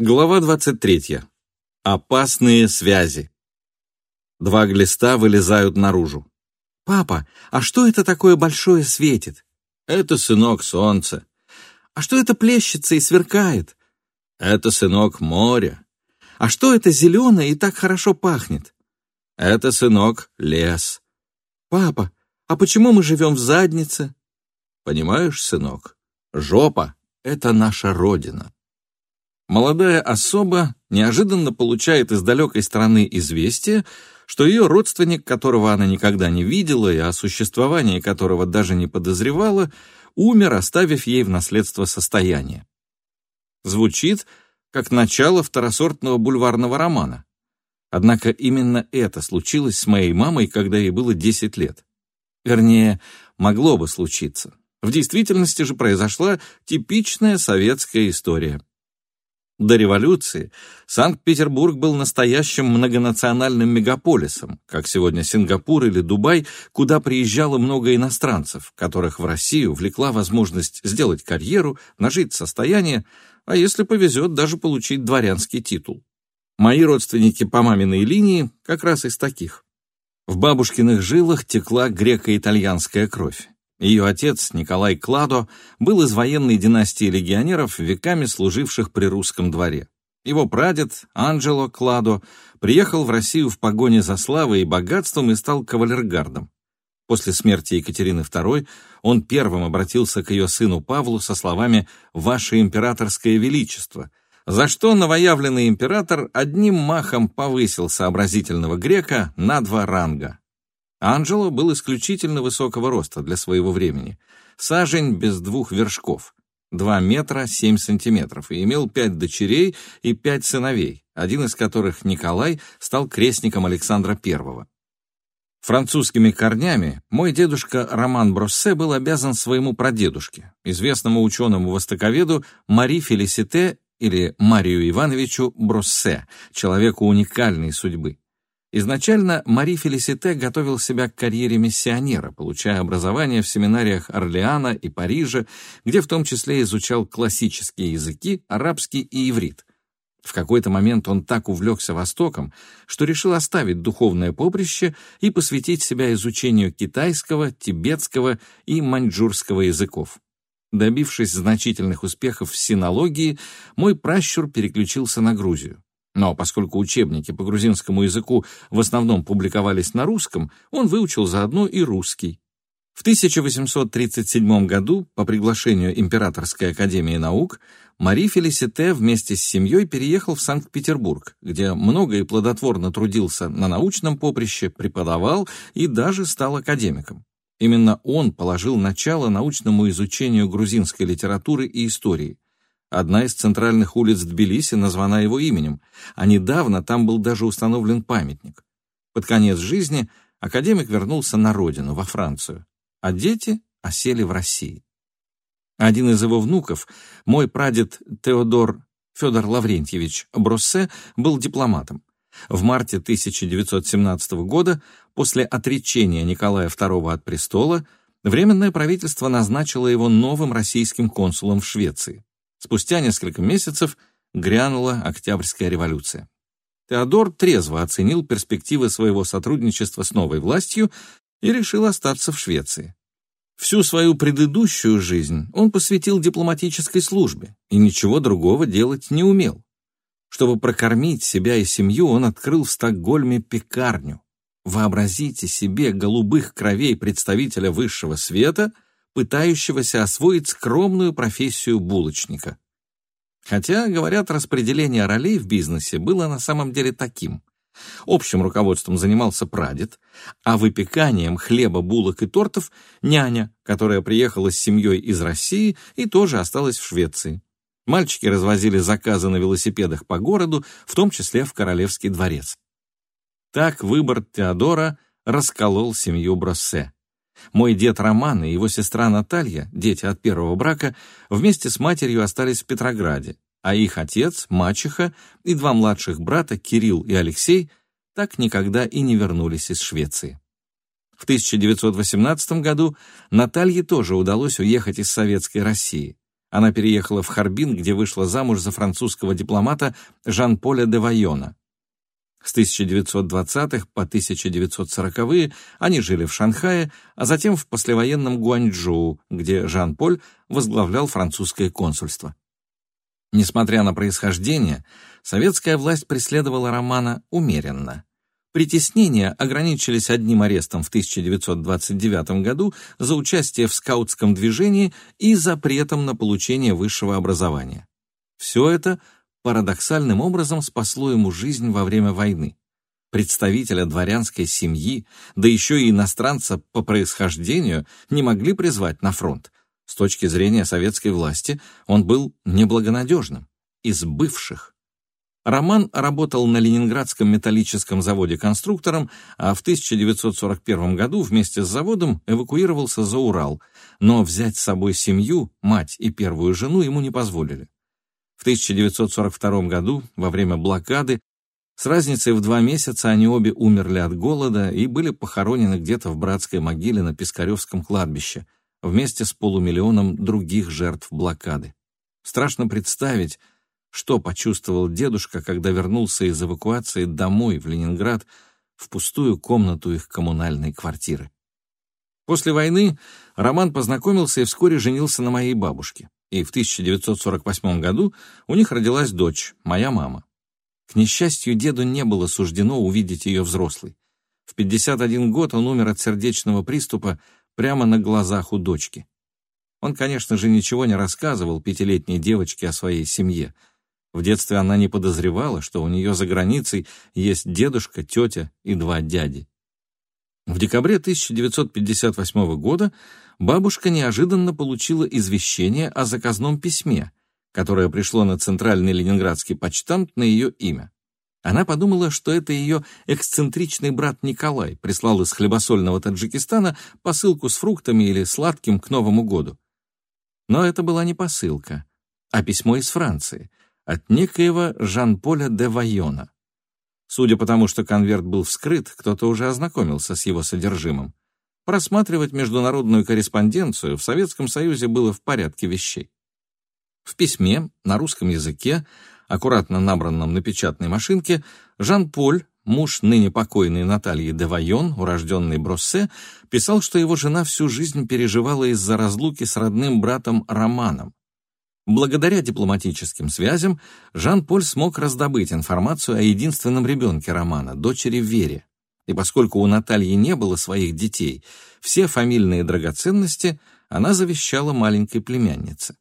Глава 23. Опасные связи. Два глиста вылезают наружу. «Папа, а что это такое большое светит?» «Это, сынок, солнце». «А что это плещется и сверкает?» «Это, сынок, море». «А что это зеленое и так хорошо пахнет?» «Это, сынок, лес». «Папа, а почему мы живем в заднице?» «Понимаешь, сынок, жопа — это наша родина». Молодая особа неожиданно получает из далекой страны известие, что ее родственник, которого она никогда не видела и о существовании которого даже не подозревала, умер, оставив ей в наследство состояние. Звучит как начало второсортного бульварного романа. Однако именно это случилось с моей мамой, когда ей было 10 лет. Вернее, могло бы случиться. В действительности же произошла типичная советская история – до революции Санкт-Петербург был настоящим многонациональным мегаполисом, как сегодня Сингапур или Дубай, куда приезжало много иностранцев, которых в Россию влекла возможность сделать карьеру, нажить состояние, а если повезет, даже получить дворянский титул. Мои родственники по маминой линии как раз из таких. В бабушкиных жилах текла греко-итальянская кровь. Ее отец, Николай Кладо, был из военной династии легионеров, веками служивших при русском дворе. Его прадед, Анджело Кладо, приехал в Россию в погоне за славой и богатством и стал кавалергардом. После смерти Екатерины II он первым обратился к ее сыну Павлу со словами «Ваше императорское величество», за что новоявленный император одним махом повысил сообразительного грека на два ранга. Анджело был исключительно высокого роста для своего времени. Сажень без двух вершков, 2 метра 7 сантиметров, и имел пять дочерей и пять сыновей, один из которых, Николай, стал крестником Александра I. Французскими корнями мой дедушка Роман Броссе был обязан своему прадедушке, известному ученому-востоковеду Мари Фелисите или Марию Ивановичу Броссе, человеку уникальной судьбы. Изначально Мари Фелисите готовил себя к карьере миссионера, получая образование в семинариях Орлеана и Парижа, где в том числе изучал классические языки, арабский и иврит. В какой-то момент он так увлекся Востоком, что решил оставить духовное поприще и посвятить себя изучению китайского, тибетского и маньчжурского языков. Добившись значительных успехов в синологии, мой пращур переключился на Грузию. Но поскольку учебники по грузинскому языку в основном публиковались на русском, он выучил заодно и русский. В 1837 году по приглашению Императорской академии наук Мари Фелисите вместе с семьей переехал в Санкт-Петербург, где много и плодотворно трудился на научном поприще, преподавал и даже стал академиком. Именно он положил начало научному изучению грузинской литературы и истории. Одна из центральных улиц Тбилиси названа его именем, а недавно там был даже установлен памятник. Под конец жизни академик вернулся на родину, во Францию, а дети осели в России. Один из его внуков, мой прадед Теодор Федор Лаврентьевич Броссе, был дипломатом. В марте 1917 года, после отречения Николая II от престола, Временное правительство назначило его новым российским консулом в Швеции. Спустя несколько месяцев грянула Октябрьская революция. Теодор трезво оценил перспективы своего сотрудничества с новой властью и решил остаться в Швеции. Всю свою предыдущую жизнь он посвятил дипломатической службе и ничего другого делать не умел. Чтобы прокормить себя и семью, он открыл в Стокгольме пекарню. Вообразите себе голубых кровей представителя высшего света — пытающегося освоить скромную профессию булочника. Хотя, говорят, распределение ролей в бизнесе было на самом деле таким. Общим руководством занимался прадед, а выпеканием хлеба, булок и тортов — няня, которая приехала с семьей из России и тоже осталась в Швеции. Мальчики развозили заказы на велосипедах по городу, в том числе в Королевский дворец. Так выбор Теодора расколол семью Броссе. Мой дед Роман и его сестра Наталья, дети от первого брака, вместе с матерью остались в Петрограде, а их отец, мачеха и два младших брата, Кирилл и Алексей, так никогда и не вернулись из Швеции. В 1918 году Наталье тоже удалось уехать из Советской России. Она переехала в Харбин, где вышла замуж за французского дипломата Жан-Поля де Вайона. С 1920-х по 1940-е они жили в Шанхае, а затем в послевоенном Гуанчжоу, где Жан-Поль возглавлял французское консульство. Несмотря на происхождение, советская власть преследовала Романа умеренно. Притеснения ограничились одним арестом в 1929 году за участие в скаутском движении и запретом на получение высшего образования. Все это парадоксальным образом спасло ему жизнь во время войны. Представителя дворянской семьи, да еще и иностранца по происхождению, не могли призвать на фронт. С точки зрения советской власти он был неблагонадежным, из бывших. Роман работал на Ленинградском металлическом заводе конструктором, а в 1941 году вместе с заводом эвакуировался за Урал, но взять с собой семью, мать и первую жену ему не позволили. В 1942 году, во время блокады, с разницей в два месяца они обе умерли от голода и были похоронены где-то в братской могиле на Пискаревском кладбище – вместе с полумиллионом других жертв блокады. Страшно представить, что почувствовал дедушка, когда вернулся из эвакуации домой в Ленинград в пустую комнату их коммунальной квартиры. После войны Роман познакомился и вскоре женился на моей бабушке. И в 1948 году у них родилась дочь, моя мама. К несчастью, деду не было суждено увидеть ее взрослой. В 51 год он умер от сердечного приступа прямо на глазах у дочки. Он, конечно же, ничего не рассказывал пятилетней девочке о своей семье. В детстве она не подозревала, что у нее за границей есть дедушка, тетя и два дяди. В декабре 1958 года бабушка неожиданно получила извещение о заказном письме, которое пришло на центральный ленинградский почтамт на ее имя. Она подумала, что это ее эксцентричный брат Николай прислал из хлебосольного Таджикистана посылку с фруктами или сладким к Новому году. Но это была не посылка, а письмо из Франции, от некоего Жан-Поля де Вайона. Судя по тому, что конверт был вскрыт, кто-то уже ознакомился с его содержимым. Просматривать международную корреспонденцию в Советском Союзе было в порядке вещей. В письме на русском языке аккуратно набранном на печатной машинке, Жан-Поль, муж ныне покойной Натальи де Вайон, урожденный Броссе, писал, что его жена всю жизнь переживала из-за разлуки с родным братом Романом. Благодаря дипломатическим связям Жан-Поль смог раздобыть информацию о единственном ребенке Романа, дочери Вере. И поскольку у Натальи не было своих детей, все фамильные драгоценности она завещала маленькой племяннице.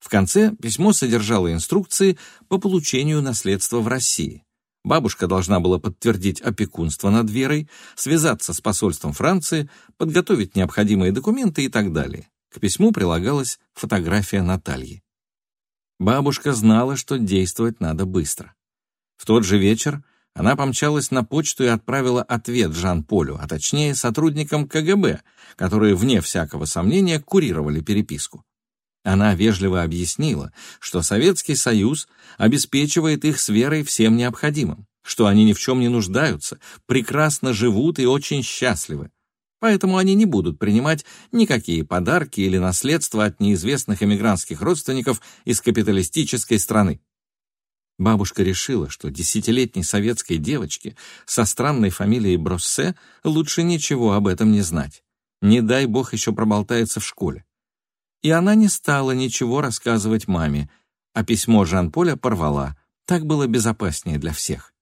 В конце письмо содержало инструкции по получению наследства в России. Бабушка должна была подтвердить опекунство над Верой, связаться с посольством Франции, подготовить необходимые документы и так далее. К письму прилагалась фотография Натальи. Бабушка знала, что действовать надо быстро. В тот же вечер она помчалась на почту и отправила ответ Жан-Полю, а точнее сотрудникам КГБ, которые, вне всякого сомнения, курировали переписку. Она вежливо объяснила, что Советский Союз обеспечивает их с верой всем необходимым, что они ни в чем не нуждаются, прекрасно живут и очень счастливы. Поэтому они не будут принимать никакие подарки или наследства от неизвестных эмигрантских родственников из капиталистической страны. Бабушка решила, что десятилетней советской девочке со странной фамилией Броссе лучше ничего об этом не знать. Не дай бог еще проболтается в школе и она не стала ничего рассказывать маме, а письмо Жан-Поля порвала. Так было безопаснее для всех.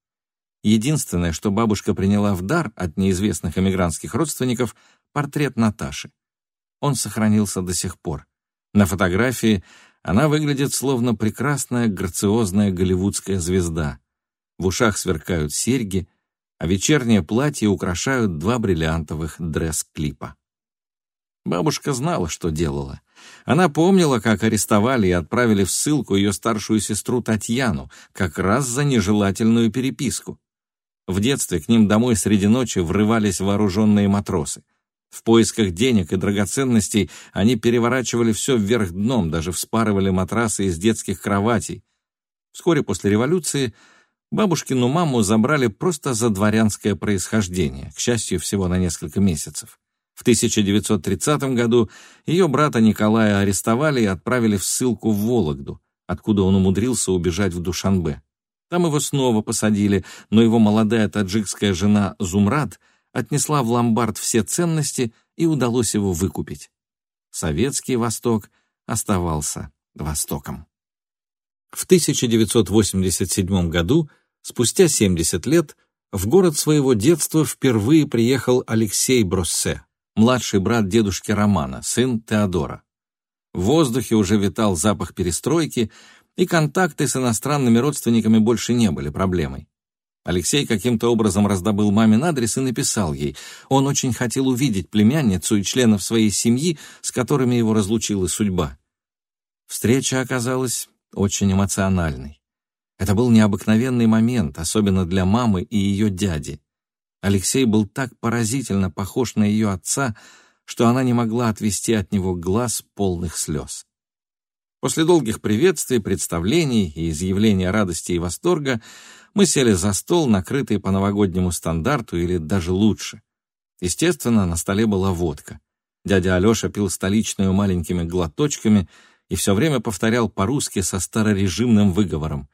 Единственное, что бабушка приняла в дар от неизвестных эмигрантских родственников, портрет Наташи. Он сохранился до сих пор. На фотографии она выглядит словно прекрасная грациозная голливудская звезда. В ушах сверкают серьги, а вечернее платье украшают два бриллиантовых дресс-клипа. Бабушка знала, что делала. Она помнила, как арестовали и отправили в ссылку ее старшую сестру Татьяну, как раз за нежелательную переписку. В детстве к ним домой среди ночи врывались вооруженные матросы. В поисках денег и драгоценностей они переворачивали все вверх дном, даже вспарывали матрасы из детских кроватей. Вскоре после революции бабушкину маму забрали просто за дворянское происхождение, к счастью, всего на несколько месяцев. В 1930 году ее брата Николая арестовали и отправили в ссылку в Вологду, откуда он умудрился убежать в Душанбе. Там его снова посадили, но его молодая таджикская жена Зумрад отнесла в ломбард все ценности и удалось его выкупить. Советский Восток оставался Востоком. В 1987 году, спустя 70 лет, в город своего детства впервые приехал Алексей Броссе, младший брат дедушки Романа, сын Теодора. В воздухе уже витал запах перестройки, и контакты с иностранными родственниками больше не были проблемой. Алексей каким-то образом раздобыл мамин адрес и написал ей. Он очень хотел увидеть племянницу и членов своей семьи, с которыми его разлучила судьба. Встреча оказалась очень эмоциональной. Это был необыкновенный момент, особенно для мамы и ее дяди. Алексей был так поразительно похож на ее отца, что она не могла отвести от него глаз полных слез. После долгих приветствий, представлений и изъявления радости и восторга мы сели за стол, накрытый по новогоднему стандарту или даже лучше. Естественно, на столе была водка. Дядя Алеша пил столичную маленькими глоточками и все время повторял по-русски со старорежимным выговором.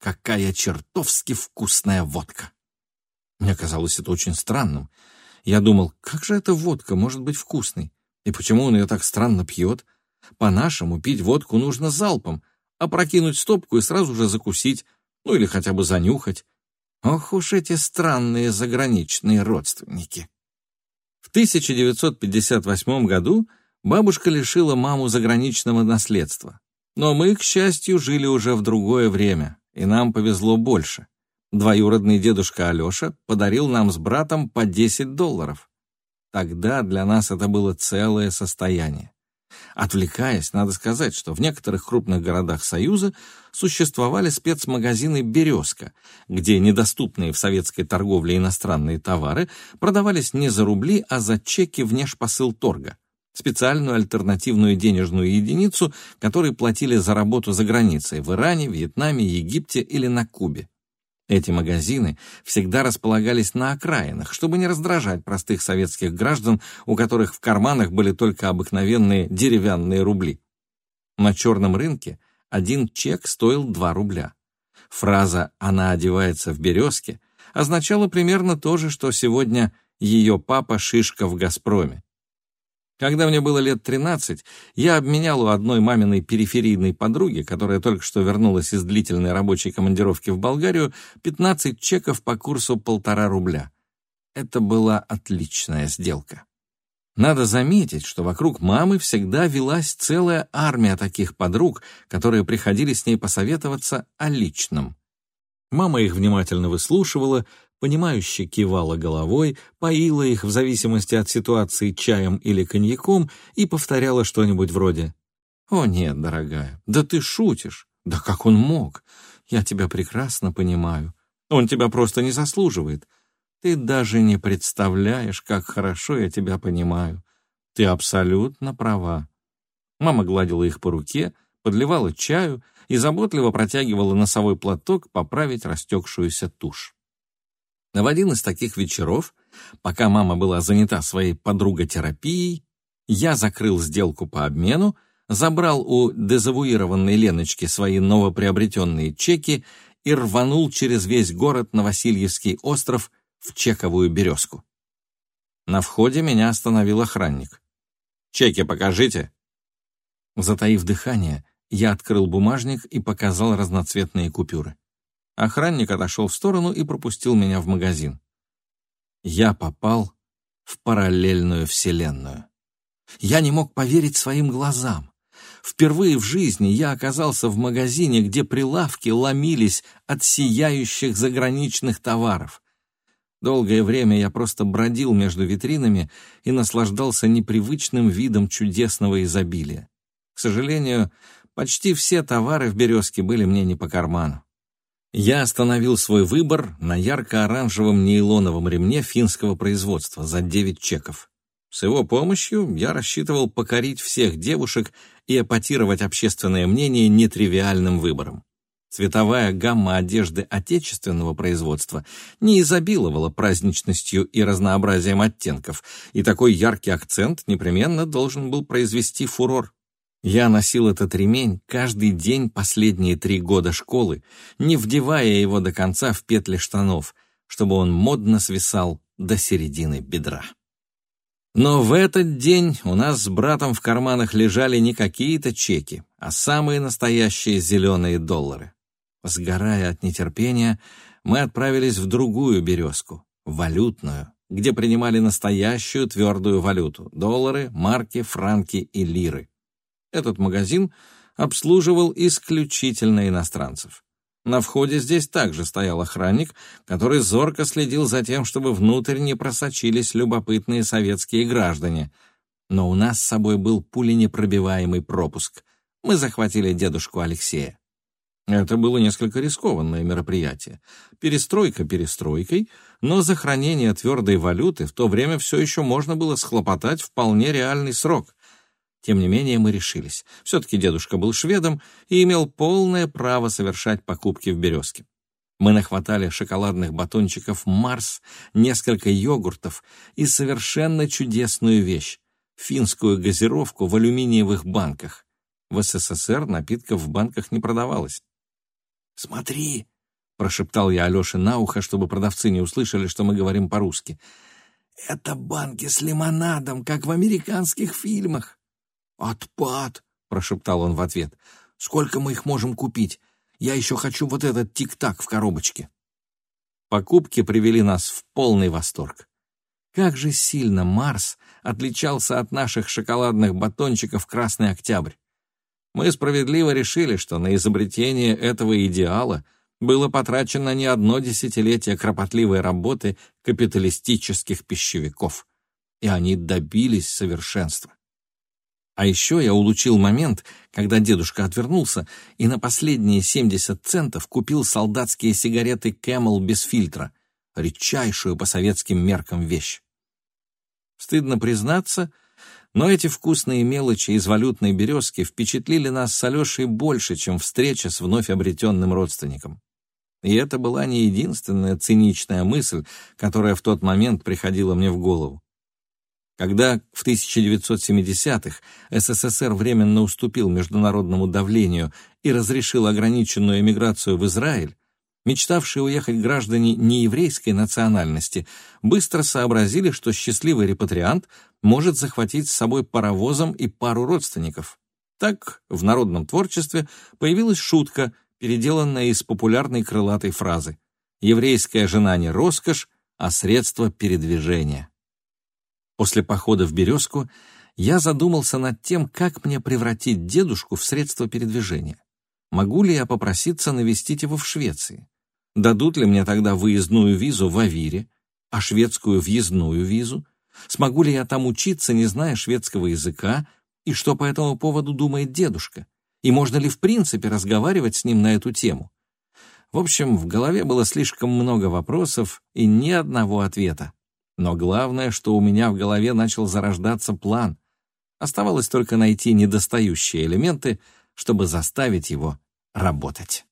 «Какая чертовски вкусная водка!» Мне казалось это очень странным. Я думал, как же эта водка может быть вкусной? И почему он ее так странно пьет? По-нашему, пить водку нужно залпом, а прокинуть стопку и сразу же закусить, ну или хотя бы занюхать. Ох уж эти странные заграничные родственники. В 1958 году бабушка лишила маму заграничного наследства. Но мы, к счастью, жили уже в другое время, и нам повезло больше. Двоюродный дедушка Алеша подарил нам с братом по 10 долларов. Тогда для нас это было целое состояние. Отвлекаясь, надо сказать, что в некоторых крупных городах Союза существовали спецмагазины «Березка», где недоступные в советской торговле иностранные товары продавались не за рубли, а за чеки внешпосыл торга, специальную альтернативную денежную единицу, которой платили за работу за границей в Иране, Вьетнаме, Египте или на Кубе. Эти магазины всегда располагались на окраинах, чтобы не раздражать простых советских граждан, у которых в карманах были только обыкновенные деревянные рубли. На черном рынке один чек стоил 2 рубля. Фраза «она одевается в березке» означала примерно то же, что сегодня «ее папа шишка в «Газпроме». Когда мне было лет 13, я обменял у одной маминой периферийной подруги, которая только что вернулась из длительной рабочей командировки в Болгарию, 15 чеков по курсу полтора рубля. Это была отличная сделка. Надо заметить, что вокруг мамы всегда велась целая армия таких подруг, которые приходили с ней посоветоваться о личном. Мама их внимательно выслушивала, понимающе кивала головой, поила их в зависимости от ситуации чаем или коньяком и повторяла что-нибудь вроде «О нет, дорогая, да ты шутишь! Да как он мог? Я тебя прекрасно понимаю. Он тебя просто не заслуживает. Ты даже не представляешь, как хорошо я тебя понимаю. Ты абсолютно права». Мама гладила их по руке, подливала чаю и заботливо протягивала носовой платок поправить растекшуюся тушь. В один из таких вечеров, пока мама была занята своей подруготерапией, я закрыл сделку по обмену, забрал у дезавуированной Леночки свои новоприобретенные чеки и рванул через весь город на Васильевский остров в чековую березку. На входе меня остановил охранник. «Чеки покажите!» Затаив дыхание, я открыл бумажник и показал разноцветные купюры. Охранник отошел в сторону и пропустил меня в магазин. Я попал в параллельную вселенную. Я не мог поверить своим глазам. Впервые в жизни я оказался в магазине, где прилавки ломились от сияющих заграничных товаров. Долгое время я просто бродил между витринами и наслаждался непривычным видом чудесного изобилия. К сожалению, почти все товары в «Березке» были мне не по карману. Я остановил свой выбор на ярко-оранжевом нейлоновом ремне финского производства за 9 чеков. С его помощью я рассчитывал покорить всех девушек и эпатировать общественное мнение нетривиальным выбором. Цветовая гамма одежды отечественного производства не изобиловала праздничностью и разнообразием оттенков, и такой яркий акцент непременно должен был произвести фурор. Я носил этот ремень каждый день последние три года школы, не вдевая его до конца в петли штанов, чтобы он модно свисал до середины бедра. Но в этот день у нас с братом в карманах лежали не какие-то чеки, а самые настоящие зеленые доллары. Сгорая от нетерпения, мы отправились в другую березку, валютную, где принимали настоящую твердую валюту — доллары, марки, франки и лиры. Этот магазин обслуживал исключительно иностранцев. На входе здесь также стоял охранник, который зорко следил за тем, чтобы внутрь не просочились любопытные советские граждане. Но у нас с собой был пуленепробиваемый пропуск. Мы захватили дедушку Алексея. Это было несколько рискованное мероприятие. Перестройка перестройкой, но за хранение твердой валюты в то время все еще можно было схлопотать вполне реальный срок. Тем не менее мы решились. Все-таки дедушка был шведом и имел полное право совершать покупки в «Березке». Мы нахватали шоколадных батончиков «Марс», несколько йогуртов и совершенно чудесную вещь — финскую газировку в алюминиевых банках. В СССР напитков в банках не продавалось. «Смотри!» — прошептал я Алёше на ухо, чтобы продавцы не услышали, что мы говорим по-русски. «Это банки с лимонадом, как в американских фильмах». «Отпад!» — прошептал он в ответ. «Сколько мы их можем купить? Я еще хочу вот этот тик-так в коробочке». Покупки привели нас в полный восторг. Как же сильно Марс отличался от наших шоколадных батончиков «Красный Октябрь». Мы справедливо решили, что на изобретение этого идеала было потрачено не одно десятилетие кропотливой работы капиталистических пищевиков, и они добились совершенства. А еще я улучил момент, когда дедушка отвернулся и на последние 70 центов купил солдатские сигареты Camel без фильтра, редчайшую по советским меркам вещь. Стыдно признаться, но эти вкусные мелочи из валютной березки впечатлили нас с Алешей больше, чем встреча с вновь обретенным родственником. И это была не единственная циничная мысль, которая в тот момент приходила мне в голову. Когда в 1970-х СССР временно уступил международному давлению и разрешил ограниченную эмиграцию в Израиль, мечтавшие уехать граждане нееврейской национальности быстро сообразили, что счастливый репатриант может захватить с собой паровозом и пару родственников. Так в народном творчестве появилась шутка, переделанная из популярной крылатой фразы «Еврейская жена не роскошь, а средство передвижения». После похода в «Березку» я задумался над тем, как мне превратить дедушку в средство передвижения. Могу ли я попроситься навестить его в Швеции? Дадут ли мне тогда выездную визу в Авире, а шведскую въездную визу? Смогу ли я там учиться, не зная шведского языка? И что по этому поводу думает дедушка? И можно ли в принципе разговаривать с ним на эту тему? В общем, в голове было слишком много вопросов и ни одного ответа. Но главное, что у меня в голове начал зарождаться план. Оставалось только найти недостающие элементы, чтобы заставить его работать.